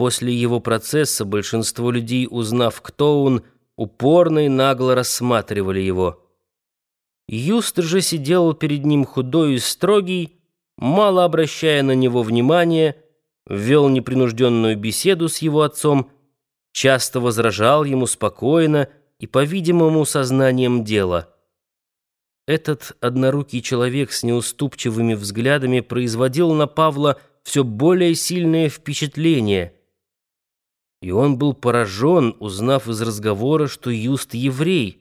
После его процесса большинство людей, узнав, кто он, упорно и нагло рассматривали его. Юст же сидел перед ним худой и строгий, мало обращая на него внимания, вел непринужденную беседу с его отцом, часто возражал ему спокойно и, по-видимому, сознанием дела. Этот однорукий человек с неуступчивыми взглядами производил на Павла все более сильное впечатление, и он был поражен, узнав из разговора, что Юст еврей.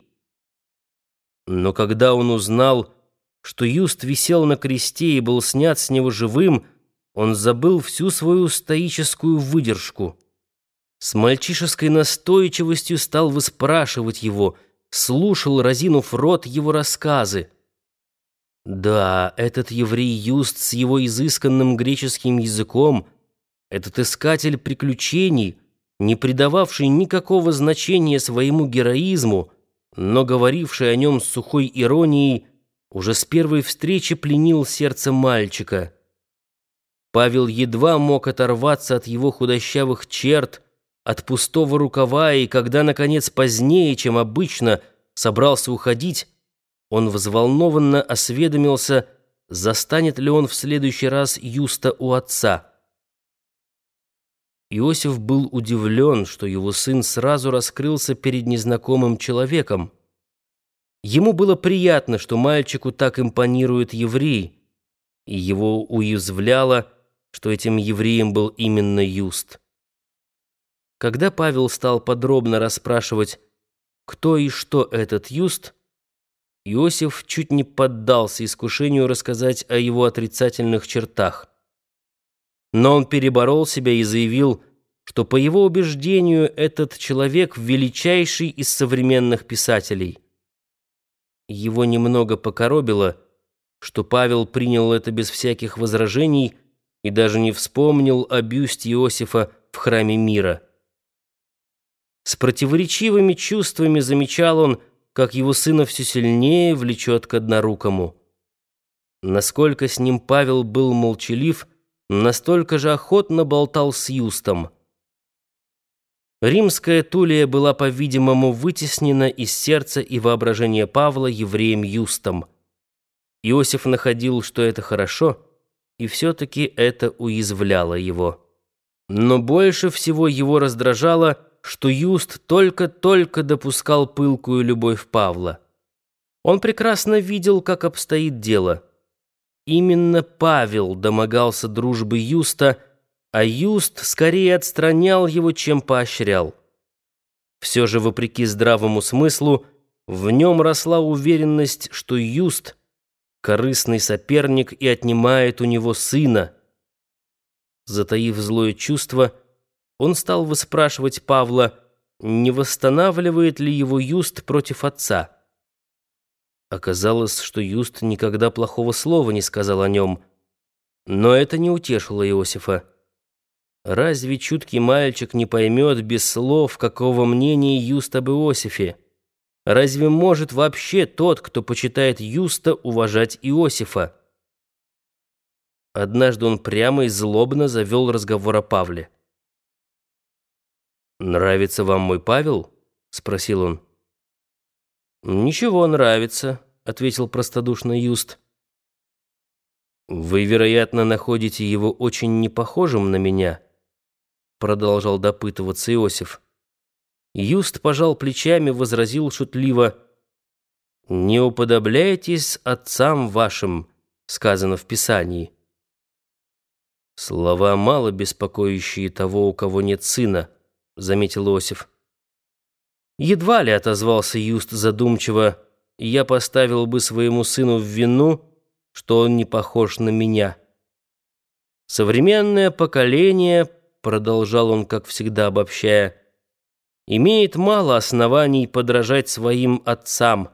Но когда он узнал, что Юст висел на кресте и был снят с него живым, он забыл всю свою стоическую выдержку. С мальчишеской настойчивостью стал выспрашивать его, слушал, разинув рот, его рассказы. Да, этот еврей Юст с его изысканным греческим языком, этот искатель приключений, не придававший никакого значения своему героизму, но говоривший о нем с сухой иронией, уже с первой встречи пленил сердце мальчика. Павел едва мог оторваться от его худощавых черт, от пустого рукава, и когда, наконец, позднее, чем обычно, собрался уходить, он взволнованно осведомился, застанет ли он в следующий раз Юста у отца. Иосиф был удивлен, что его сын сразу раскрылся перед незнакомым человеком. Ему было приятно, что мальчику так импонирует еврей, и его уязвляло, что этим евреем был именно Юст. Когда Павел стал подробно расспрашивать, кто и что этот Юст, Иосиф чуть не поддался искушению рассказать о его отрицательных чертах. Но он переборол себя и заявил, что по его убеждению этот человек величайший из современных писателей. Его немного покоробило, что Павел принял это без всяких возражений и даже не вспомнил о бюсте Иосифа в храме мира. С противоречивыми чувствами замечал он, как его сына все сильнее влечет к однорукому. Насколько с ним Павел был молчалив, настолько же охотно болтал с Юстом. Римская Тулия была, по-видимому, вытеснена из сердца и воображения Павла евреем Юстом. Иосиф находил, что это хорошо, и все-таки это уязвляло его. Но больше всего его раздражало, что Юст только-только допускал пылкую любовь Павла. Он прекрасно видел, как обстоит дело. Именно Павел домогался дружбы Юста – а Юст скорее отстранял его, чем поощрял. Все же, вопреки здравому смыслу, в нем росла уверенность, что Юст — корыстный соперник и отнимает у него сына. Затаив злое чувство, он стал выспрашивать Павла, не восстанавливает ли его Юст против отца. Оказалось, что Юст никогда плохого слова не сказал о нем, но это не утешило Иосифа. Разве чуткий мальчик не поймет без слов, какого мнения Юст об Иосифе? Разве может вообще тот, кто почитает Юста, уважать Иосифа? Однажды он прямо и злобно завел разговор о Павле. «Нравится вам мой Павел?» — спросил он. «Ничего, нравится», — ответил простодушно Юст. «Вы, вероятно, находите его очень непохожим на меня» продолжал допытываться Иосиф. Юст пожал плечами, возразил шутливо: "Не уподобляйтесь отцам вашим", сказано в Писании. Слова мало беспокоящие того, у кого нет сына, заметил Иосиф. Едва ли отозвался Юст задумчиво. Я поставил бы своему сыну в вину, что он не похож на меня. Современное поколение продолжал он, как всегда обобщая, имеет мало оснований подражать своим отцам.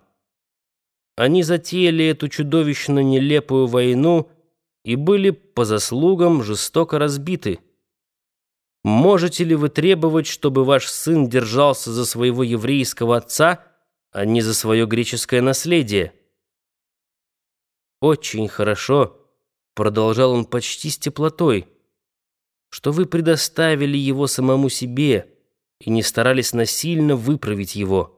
Они затеяли эту чудовищно нелепую войну и были по заслугам жестоко разбиты. Можете ли вы требовать, чтобы ваш сын держался за своего еврейского отца, а не за свое греческое наследие? Очень хорошо, продолжал он почти с теплотой что вы предоставили его самому себе и не старались насильно выправить его.